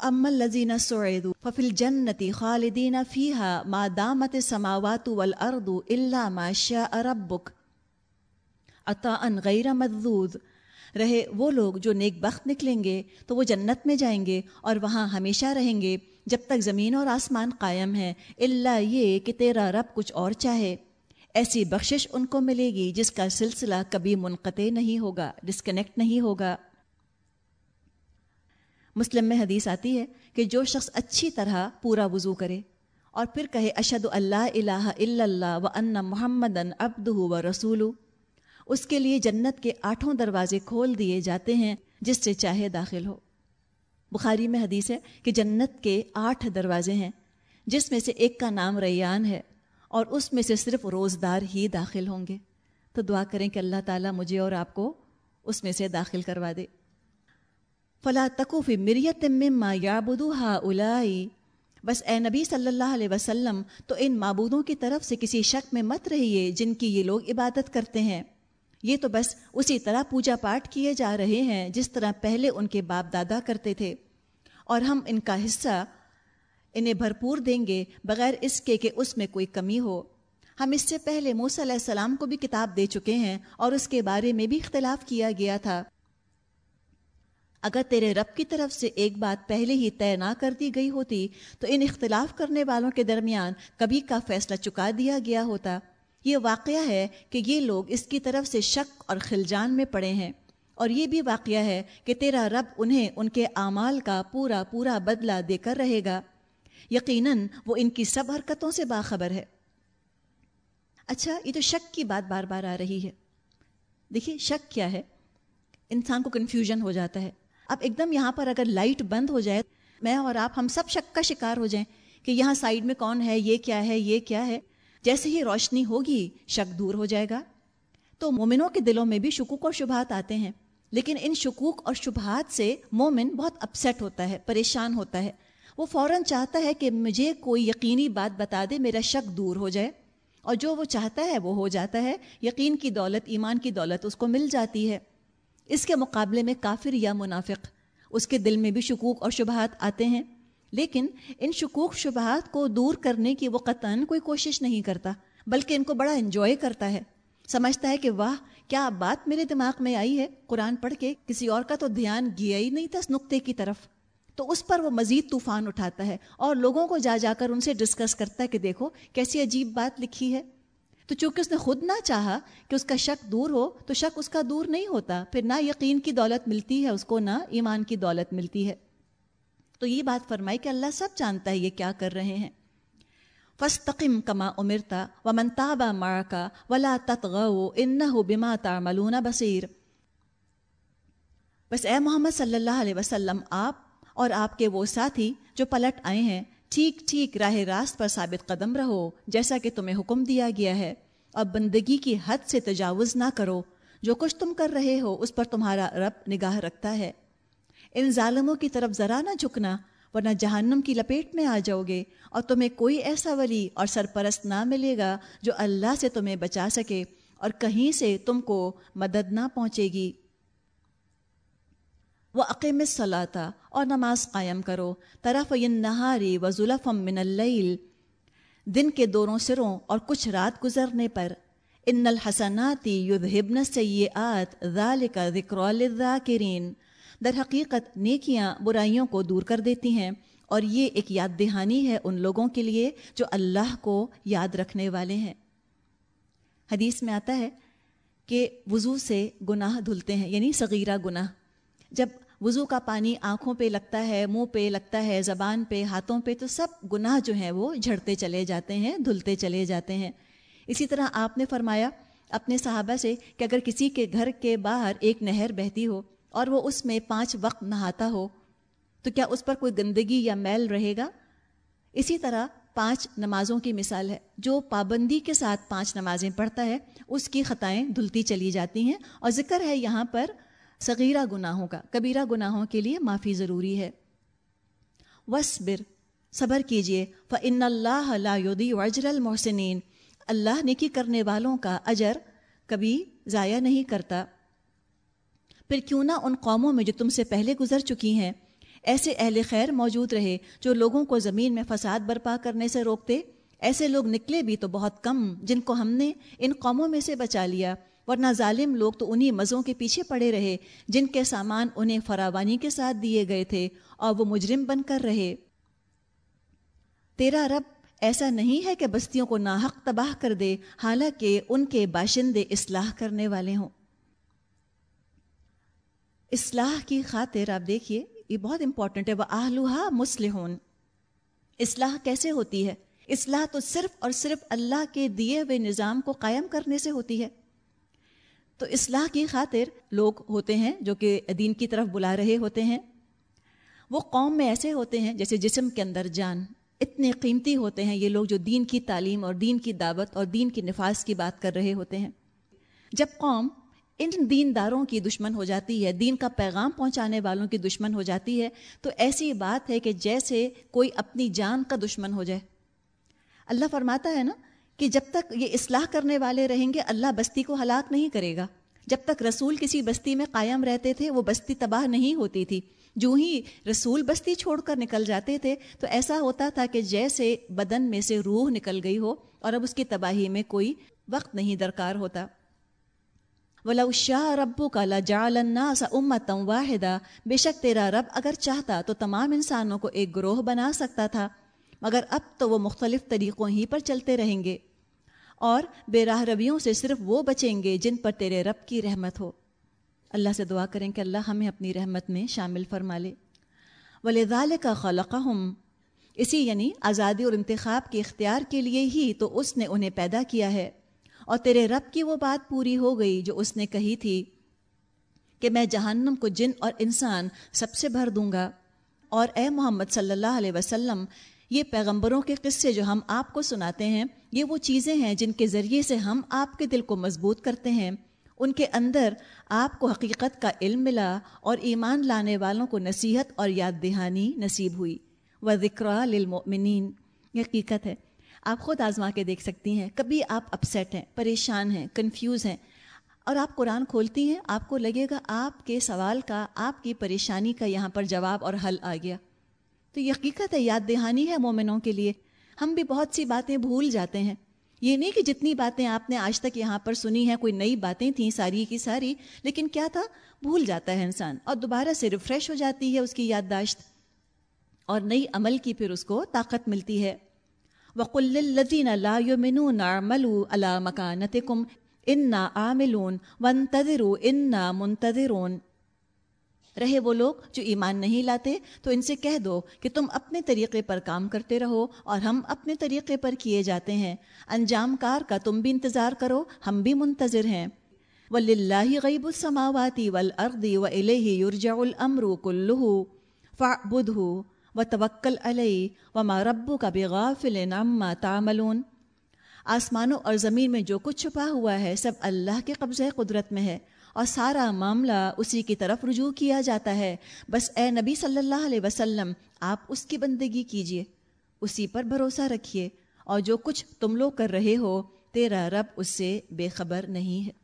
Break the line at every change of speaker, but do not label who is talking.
امل لذین سعید ففل جنتی خالدین فیحا ما دامت سماوات والارض اللہ ما شاء ربک عطا ان غیر مدود رہے وہ لوگ جو نیک بخت نکلیں گے تو وہ جنت میں جائیں گے اور وہاں ہمیشہ رہیں گے جب تک زمین اور آسمان قائم ہے اللہ یہ کہ تیرا رب کچھ اور چاہے ایسی بخشش ان کو ملے گی جس کا سلسلہ کبھی منقطع نہیں ہوگا ڈسکنیکٹ نہیں ہوگا۔ مسلم میں حدیث آتی ہے کہ جو شخص اچھی طرح پورا وضو کرے اور پھر کہے اشد اللہ الہ الا اللہ و ان محمد ابد و رسول اس کے لیے جنت کے آٹھوں دروازے کھول دیے جاتے ہیں جس سے چاہے داخل ہو۔ بخاری میں حدیث ہے کہ جنت کے آٹھ دروازے ہیں جس میں سے ایک کا نام ریان ہے اور اس میں سے صرف روزدار ہی داخل ہوں گے۔ تو دعا کریں کہ اللہ تعالیٰ مجھے اور آپ کو اس میں سے داخل کروا دے۔ فلا تقوف مریت مما یابدو ہا بس اے نبی صلی اللہ علیہ وسلم، تو ان معبودوں کی طرف سے کسی شک میں مت رہیے جن کی یہ لوگ عبادت کرتے ہیں۔ یہ تو بس اسی طرح پوجا پاٹ کیے جا رہے ہیں جس طرح پہلے ان کے باپ دادا کرتے تھے۔ اور ہم ان کا حصہ انہیں بھرپور دیں گے بغیر اس کے کہ اس میں کوئی کمی ہو۔ ہم اس سے پہلے موسیٰ علیہ السلام کو بھی کتاب دے چکے ہیں اور اس کے بارے میں بھی اختلاف کیا گیا تھا۔ اگر تیرے رب کی طرف سے ایک بات پہلے ہی طے نہ کر دی گئی ہوتی تو ان اختلاف کرنے والوں کے درمیان کبھی کا فیصلہ چکا دیا گیا ہوتا۔ یہ واقعہ ہے کہ یہ لوگ اس کی طرف سے شک اور خلجان میں پڑے ہیں۔ اور یہ بھی واقعہ ہے کہ تیرا رب انہیں ان کے اعمال کا پورا پورا بدلہ دے کر رہے گا۔ یقیناً وہ ان کی سب حرکتوں سے باخبر ہے۔ اچھا یہ تو شک کی بات بار بار آ رہی ہے۔ دیکھیے، شک کیا ہے؟ انسان کو کنفیوژن ہو جاتا ہے۔ اب ایک دم یہاں پر اگر لائٹ بند ہو جائے، میں اور آپ ہم سب شک کا شکار ہو جائیں کہ یہاں سائڈ میں کون ہے، یہ کیا ہے، یہ کیا ہے، جیسے ہی روشنی ہوگی شک دور ہو جائے گا۔ تو مومنوں کے دلوں میں بھی شکوک اور شبہات آتے ہیں، لیکن ان شکوک اور شبہات سے مومن بہت اپسیٹ ہوتا ہے، پریشان ہوتا ہے۔ وہ فوراً چاہتا ہے کہ مجھے کوئی یقینی بات بتا دے، میرا شک دور ہو جائے۔ اور جو وہ چاہتا ہے، وہ ہو جاتا ہے۔ یقین کی دولت، ایمان کی دولت اس کو مل جاتی ہے۔ اس کے مقابلے میں کافر یا منافق، اس کے دل میں بھی شکوک اور شبہات آتے ہیں، لیکن ان شکوک شبہات کو دور کرنے کی وہ قطن کوئی کوشش نہیں کرتا، بلکہ ان کو بڑا انجوائے کرتا ہے۔ سمجھتا ہے کہ واہ، کیا بات میرے دماغ میں آئی ہے؟ قرآن پڑھ کے کسی اور کا تو دھیان گیا ہی نہیں تھا اس نقطے کی طرف۔ تو اس پر وہ مزید طوفان اٹھاتا ہے اور لوگوں کو جا جا کر ان سے ڈسکس کرتا ہے کہ دیکھو، کیسی عجیب بات لکھی ہے۔ تو چونکہ اس نے خود نہ چاہا کہ اس کا شک دور ہو، تو شک اس کا دور نہیں ہوتا۔ پھر نہ یقین کی دولت ملتی ہے، اس کو نہ ایمان کی دولت ملتی ہے۔ تو یہ بات فرمائی کہ اللہ سب جانتا ہے یہ کیا کر رہے ہیں۔ فستقم کما امرتا و منتابا مار کا ولا تتغو ان بما تعملون بصیر۔ بس اے محمد صلی اللہ علیہ وسلم، آپ اور آپ کے وہ ساتھی جو پلٹ آئے ہیں، ٹھیک ٹھیک، راہ راست پر ثابت قدم رہو، جیسا کہ تمہیں حکم دیا گیا ہے۔ اور بندگی کی حد سے تجاوز نہ کرو۔ جو کچھ تم کر رہے ہو، اس پر تمہارا رب نگاہ رکھتا ہے۔ ان ظالموں کی طرف ذرا نہ جھکنا، ورنہ جہنم کی لپیٹ میں آ جاؤ گے اور تمہیں کوئی ایسا ولی اور سرپرست نہ ملے گا جو اللہ سے تمہیں بچا سکے اور کہیں سے تم کو مدد نہ پہنچے گی۔ وہ عقیم صلاح اور نماز قائم کرو۔ طرف نہاری و ظلفم من اللیل دن کے دونوں سروں اور کچھ رات گزرنے پر ان الحسناتی یذہبن سیئات ذالک ذکر للذاکرین۔ در حقیقت نیکیاں برائیوں کو دور کر دیتی ہیں اور یہ ایک یاد دہانی ہے ان لوگوں کے لیے جو اللہ کو یاد رکھنے والے ہیں۔ حدیث میں آتا ہے کہ وضو سے گناہ دھلتے ہیں یعنی صغیرہ گناہ۔ جب وضو کا پانی آنکھوں پہ لگتا ہے، منہ پہ لگتا ہے، زبان پہ، ہاتھوں پہ، تو سب گناہ جو ہیں وہ جھڑتے چلے جاتے ہیں، دھلتے چلے جاتے ہیں۔ اسی طرح آپ نے فرمایا اپنے صحابہ سے کہ اگر کسی کے گھر کے باہر ایک نہر بہتی ہو اور وہ اس میں پانچ وقت نہاتا ہو، تو کیا اس پر کوئی گندگی یا میل رہے گا؟ اسی طرح پانچ نمازوں کی مثال ہے۔ جو پابندی کے ساتھ پانچ نمازیں پڑھتا ہے، اس کی خطائیں دھلتی چلی جاتی ہیں۔ اور ذکر ہے یہاں پر صغیرہ گناہوں کا، کبیرہ گناہوں کے لیے معافی ضروری ہے۔ وصبر صبر کیجیے فن اللہ یودی وجر المحسنین اللہ نکی کرنے والوں کا اجر کبھی ضائع نہیں کرتا۔ پھر کیوں نہ ان قوموں میں جو تم سے پہلے گزر چکی ہیں، ایسے اہل خیر موجود رہے جو لوگوں کو زمین میں فساد برپا کرنے سے روکتے۔ ایسے لوگ نکلے بھی تو بہت کم جن کو ہم نے ان قوموں میں سے بچا لیا۔ ورنہ ظالم لوگ تو انہی مزوں کے پیچھے پڑے رہے، جن کے سامان انہیں فراوانی کے ساتھ دیے گئے تھے اور وہ مجرم بن کر رہے۔ تیرا رب ایسا نہیں ہے کہ بستیوں کو ناحق تباہ کر دے، حالانکہ ان کے باشندے اصلاح کرنے والے ہوں۔ اصلاح کی خاطر آپ دیکھیے، یہ بہت امپورٹنٹ ہے۔ وہ آہلوہا مسلحون اصلاح کیسے ہوتی ہے؟ اصلاح تو صرف اور صرف اللہ کے دیے ہوئے نظام کو قائم کرنے سے ہوتی ہے۔ تو اصلاح کی خاطر لوگ ہوتے ہیں جو کہ دین کی طرف بلا رہے ہوتے ہیں۔ وہ قوم میں ایسے ہوتے ہیں جیسے جسم کے اندر جان۔ اتنے قیمتی ہوتے ہیں یہ لوگ جو دین کی تعلیم اور دین کی دعوت اور دین کی نفاذ کی بات کر رہے ہوتے ہیں۔ جب قوم ان دین داروں کی دشمن ہو جاتی ہے، دین کا پیغام پہنچانے والوں کی دشمن ہو جاتی ہے، تو ایسی بات ہے کہ جیسے کوئی اپنی جان کا دشمن ہو جائے۔ اللہ فرماتا ہے نا کہ جب تک یہ اصلاح کرنے والے رہیں گے، اللہ بستی کو ہلاک نہیں کرے گا۔ جب تک رسول کسی بستی میں قائم رہتے تھے، وہ بستی تباہ نہیں ہوتی تھی۔ جو ہی رسول بستی چھوڑ کر نکل جاتے تھے، تو ایسا ہوتا تھا کہ جیسے بدن میں سے روح نکل گئی ہو اور اب اس کی تباہی میں کوئی وقت نہیں درکار ہوتا۔ ولا شاہ ربو کا لجالنا سا امتم واحدہ بے شک تیرا رب اگر چاہتا تو تمام انسانوں کو ایک گروہ بنا سکتا تھا، مگر اب تو وہ مختلف طریقوں ہی پر چلتے رہیں گے۔ اور بے راہ رویوں سے صرف وہ بچیں گے جن پر تیرے رب کی رحمت ہو۔ اللہ سے دعا کریں کہ اللہ ہمیں اپنی رحمت میں شامل فرما لے۔ ولیدال کا خلقہ اسی یعنی آزادی اور انتخاب کے اختیار کے لیے ہی تو اس نے انہیں پیدا کیا ہے۔ اور تیرے رب کی وہ بات پوری ہو گئی جو اس نے کہی تھی کہ میں جہنم کو جن اور انسان سب سے بھر دوں گا۔ اور اے محمد صلی اللہ علیہ وسلم یہ پیغمبروں کے قصے جو ہم آپ کو سناتے ہیں، یہ وہ چیزیں ہیں جن کے ذریعے سے ہم آپ کے دل کو مضبوط کرتے ہیں۔ ان کے اندر آپ کو حقیقت کا علم ملا اور ایمان لانے والوں کو نصیحت اور یاد دہانی نصیب ہوئی۔ و ذکر للمؤمنین یہ حقیقت ہے۔ آپ خود آزما کے دیکھ سکتی ہیں۔ کبھی آپ اپسیٹ ہیں، پریشان ہیں کنفیوز ہیں۔ اور آپ قرآن کھولتی ہیں، آپ کو لگے گا آپ کے سوال کا، آپ کی پریشانی کا یہاں پر جواب اور حل آ گیا۔ تو یہ حقیقت ہے، یاد دہانی ہے مومنوں کے لیے۔ ہم بھی بہت سی باتیں بھول جاتے ہیں۔ یہ نہیں کہ جتنی باتیں آپ نے آج تک یہاں پر سنی ہیں، کوئی نئی باتیں تھیں ساری کی ساری، لیکن کیا تھا؟ بھول جاتا ہے انسان اور دوبارہ سے ریفریش ہو جاتی ہے اس کی یادداشت۔ اور نئی عمل کی پھر اس کو طاقت ملتی ہے۔ وقل الدین اللہ ملو اللہ مکانت کم انا عاملون ون تدرو انا منتظرون۔ رہے وہ لوگ جو ایمان نہیں لاتے، تو ان سے کہہ دو کہ تم اپنے طریقے پر کام کرتے رہو اور ہم اپنے طریقے پر کیے جاتے ہیں۔ انجام کار کا تم بھی انتظار کرو، ہم بھی منتظر ہیں۔ وللہ غیب السماواتی والارض و الیہ یرجع الامر کلہ فاعبدہ و توکل علیہ وما ربک بغافل عما تعملون۔ آسمانوں اور زمین میں جو کچھ چھپا ہوا ہے، سب اللہ کے قبضہ قدرت میں ہے۔ اور سارا معاملہ اسی کی طرف رجوع کیا جاتا ہے۔ بس اے نبی صلی اللہ علیہ وسلم، آپ اس کی بندگی کیجیے اسی پر بھروسہ رکھیے۔ اور جو کچھ تم لوگ کر رہے ہو، تیرا رب اس سے بے خبر نہیں ہے۔